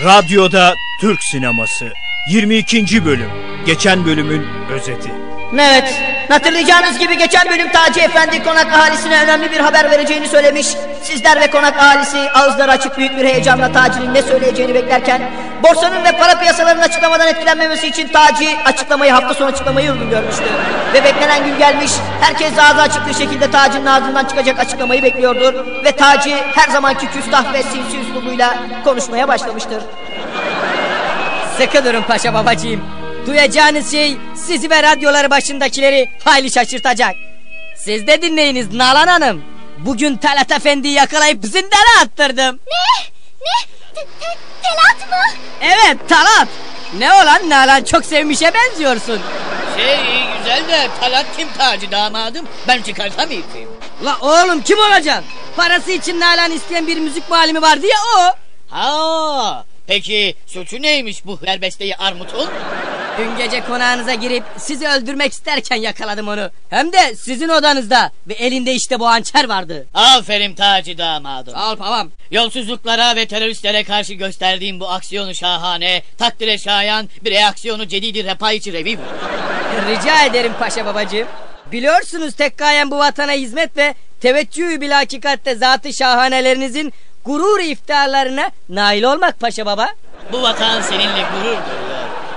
Radyoda Türk Sineması 22. bölüm Geçen bölümün özeti Evet, hatırlayacağınız gibi geçen bölüm Taci Efendi konak ahalisine önemli bir haber vereceğini söylemiş. Sizler ve konak ahalisi ağızları açık büyük bir heyecanla Taci'nin ne söyleyeceğini beklerken borsanın ve para piyasalarının açıklamadan etkilenmemesi için Taci açıklamayı hafta sonu açıklamayı uygun görmüştü. Ve beklenen gün gelmiş, herkes ağzı açık bir şekilde Taci'nin ağzından çıkacak açıklamayı bekliyordur. Ve Taci her zamanki küstah ve sinsi üslubuyla konuşmaya başlamıştır. Sıkı durun paşa babacığım. Duyacağınız şey sizi ve radyoları başındakileri hayli şaşırtacak. Siz de dinleyiniz Nalan Hanım. Bugün Talat Efendi'yi yakalayıp zindana attırdım. Ne? Ne? T- te- telat mı? Evet Talat. Ne olan Nalan çok sevmişe benziyorsun. Şey güzel de Talat kim tacı damadım? Ben çıkartamayayım. La oğlum kim olacaksın? Parası için Nalan isteyen bir müzik muallimi vardı ya o. Ha, peki suçu neymiş bu verbesteyi armutun? Dün gece konağınıza girip sizi öldürmek isterken yakaladım onu. Hem de sizin odanızda ve elinde işte bu hançer vardı. Aferin tacı damadım. Sağ ol babam. Yolsuzluklara ve teröristlere karşı gösterdiğim bu aksiyonu şahane, takdire şayan bir reaksiyonu cedidi repayiçi reviv. Rica ederim paşa babacığım. Biliyorsunuz tek gayem bu vatana hizmet ve teveccühü bil hakikatte zatı şahanelerinizin gurur iftiharlarına nail olmak paşa baba. Bu vatan seninle gurur duyuyor.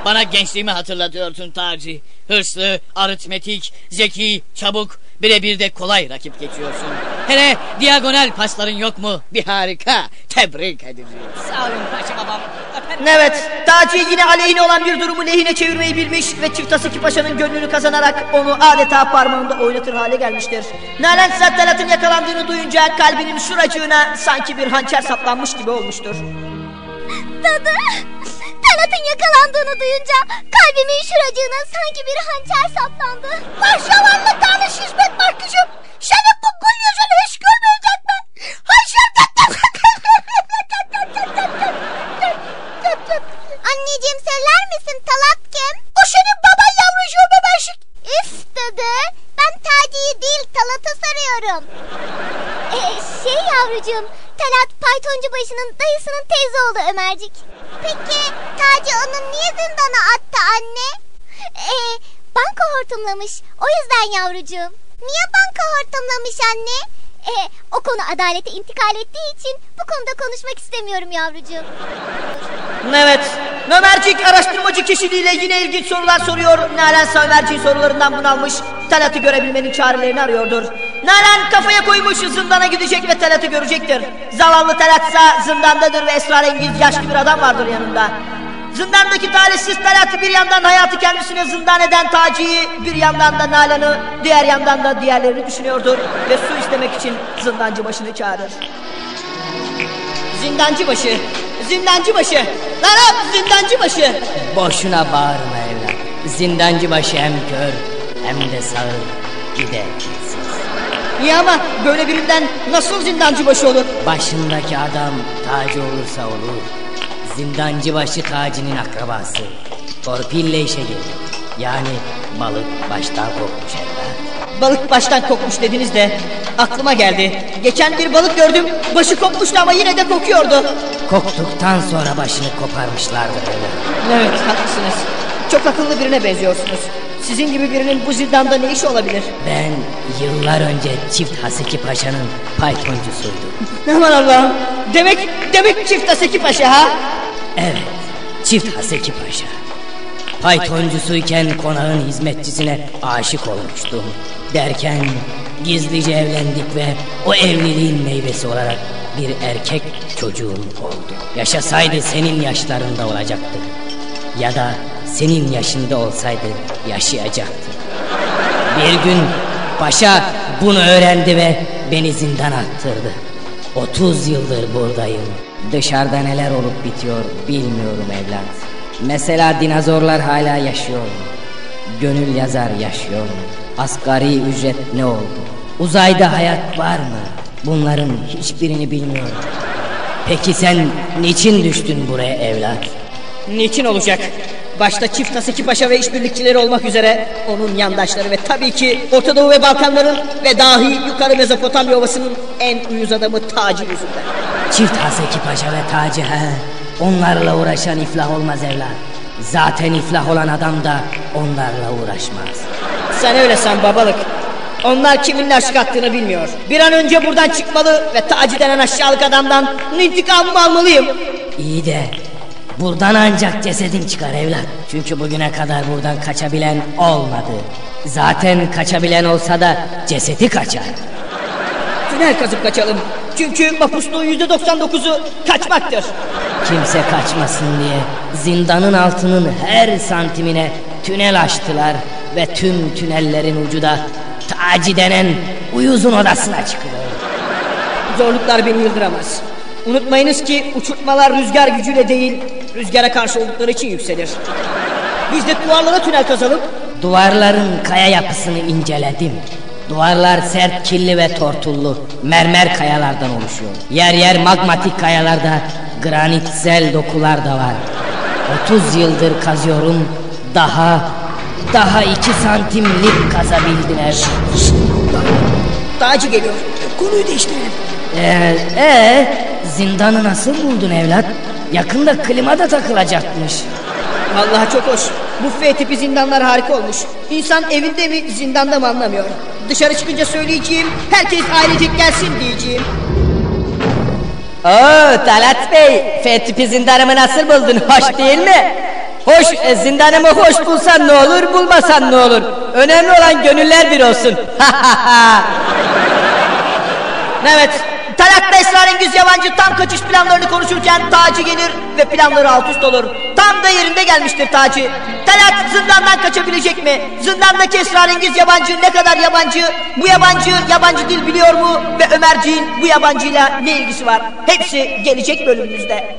Bana gençliğimi hatırlatıyorsun Taci. Hırslı, aritmetik, zeki, çabuk, birebir de kolay rakip geçiyorsun. Hele diagonal pasların yok mu? Bir harika. Tebrik edici. Sağ olun paşa babam. Evet, Taci yine aleyhine olan bir durumu lehine çevirmeyi bilmiş ve Çiftasiki Paşa'nın gönlünü kazanarak onu adeta parmağında oynatır hale gelmiştir. Nalan Talat'ın yakalandığını duyunca kalbinin şuracığına sanki bir hançer saplanmış gibi olmuştur. Dadı. Talat'ın yakalandığını duyunca kalbimin şuracığına sanki bir hançer saplandı. Maşallah tanış hizmet var kızım. Senin bu gül yüzünü hiç görmeyecek mi? Hançer Anneciğim söyler misin Talat kim? O senin baban yavrucuğu bebeşik. Üf dadı. Ben Taci'yi değil Talat'ı soruyorum. Ee, şey yavrucuğum, Talat Paytoncu başının dayısının teyze oğlu Ömercik. Peki Taci onu niye zindana attı anne? Ee, banka hortumlamış. O yüzden yavrucuğum. Niye banka hortumlamış anne? Ee, o konu adalete intikal ettiği için bu konuda konuşmak istemiyorum yavrucuğum. Evet, Ömercik araştırmacı kişiliğiyle yine ilginç sorular soruyor. Nalan Ömercik'in sorularından bunalmış. Talat'ı görebilmenin çarelerini arıyordur. Nalan kafaya koymuş zindana gidecek ve Talat'ı görecektir. Zavallı Talat'sa zindandadır ve esrarengiz yaşlı bir adam vardır yanında. Zindandaki talihsiz Talat bir yandan hayatı kendisine zindan eden Taci'yi, bir yandan da Nalan'ı, diğer yandan da diğerlerini düşünüyordur ve su istemek için zindancı başını çağırır. Zindancı başı, zindancı başı, Arap zindancı başı. Boşuna bağırma evlat. Zindancı başı hem kör hem de sağır. Gide gitsin. İyi ama böyle birinden nasıl zindancı başı olur? Başındaki adam tacı olursa olur. Zindancı başı tacinin akrabası. Torpille işe gelir. Yani balık baştan kokmuş evlat. Balık baştan kokmuş dediniz de aklıma geldi. Geçen bir balık gördüm, başı kokmuştu ama yine de kokuyordu. Koktuktan sonra başını koparmışlardır evlat. Evet, haklısınız. Çok akıllı birine benziyorsunuz. Sizin gibi birinin bu zindanda ne işi olabilir? Ben yıllar önce Çift Haseki Paşa'nın paytoncusuydum. Aman Allah'ım. Demek, demek çift Aseki Paşa ha? Evet, Çift Haseki Paşa. Paytoncusuyken konağın hizmetçisine aşık olmuştum. Derken gizlice evlendik ve o evliliğin meyvesi olarak bir erkek çocuğum oldu. Yaşasaydı senin yaşlarında olacaktı. Ya da senin yaşında olsaydı yaşayacaktı. Bir gün paşa bunu öğrendi ve beni zindana attırdı. 30 yıldır buradayım. Dışarıda neler olup bitiyor bilmiyorum evlat. Mesela dinozorlar hala yaşıyor mu? Gönül yazar yaşıyor mu? Asgari ücret ne oldu? Uzayda hayat var mı? Bunların hiçbirini bilmiyorum. Peki sen niçin düştün buraya evlat? Niçin olacak? Başta çift Aseki Paşa ve işbirlikçileri olmak üzere onun yandaşları ve tabii ki Orta Doğu ve Balkanların ve dahi yukarı Mezopotamya Ovası'nın en uyuz adamı Taci yüzünden. Çift Haseki Paşa ve Taci ha. Onlarla uğraşan iflah olmaz evlat. Zaten iflah olan adam da onlarla uğraşmaz. Sen öyle san babalık. Onlar kiminle aşık attığını bilmiyor. Bir an önce buradan çıkmalı ve Taci denen aşağılık adamdan intikamımı almalıyım. İyi de buradan ancak cesedin çıkar evlat. Çünkü bugüne kadar buradan kaçabilen olmadı. Zaten kaçabilen olsa da cesedi kaçar. Tünel kazıp kaçalım. Çünkü mapusluğun yüzde 99'u kaçmaktır. Kimse kaçmasın diye zindanın altının her santimine tünel açtılar ve tüm tünellerin ucu da Taci denen uyuzun odasına çıkıyor. Zorluklar beni yıldıramaz. Unutmayınız ki uçurtmalar rüzgar gücüyle değil, rüzgara karşı oldukları için yükselir. Biz de duvarlara tünel kazalım. Duvarların kaya yapısını inceledim. Duvarlar sert, kirli ve tortullu mermer kayalardan oluşuyor. Yer yer magmatik kayalarda granitsel dokular da var. 30 yıldır kazıyorum. Daha, daha iki santimlik kazabildiler. Taci geliyor. Konuyu değiştirelim. Ee, ee, zindanı nasıl buldun evlat? Yakında klima da takılacakmış. Vallahi çok hoş. Büfe tipi zindanlar harika olmuş. İnsan evinde mi zindanda mı anlamıyor. Dışarı çıkınca söyleyeceğim, herkes ailecek gelsin diyeceğim. Oo Talat Bey, F tipi zindanımı nasıl buldun? Hoş değil mi? Hoş, e, zindanımı hoş bulsan ne olur, bulmasan ne olur? Önemli olan gönüller bir olsun. Evet, Talat'la esrarengiz yabancı tam kaçış planlarını konuşurken Taci gelir ve planları alt üst olur. Tam da yerinde gelmiştir Taci. Talat zindandan kaçabilecek mi? Zindandaki esrarengiz yabancı ne kadar yabancı? Bu yabancı yabancı dil biliyor mu? Ve Ömerciğin bu yabancıyla ne ilgisi var? Hepsi gelecek bölümümüzde.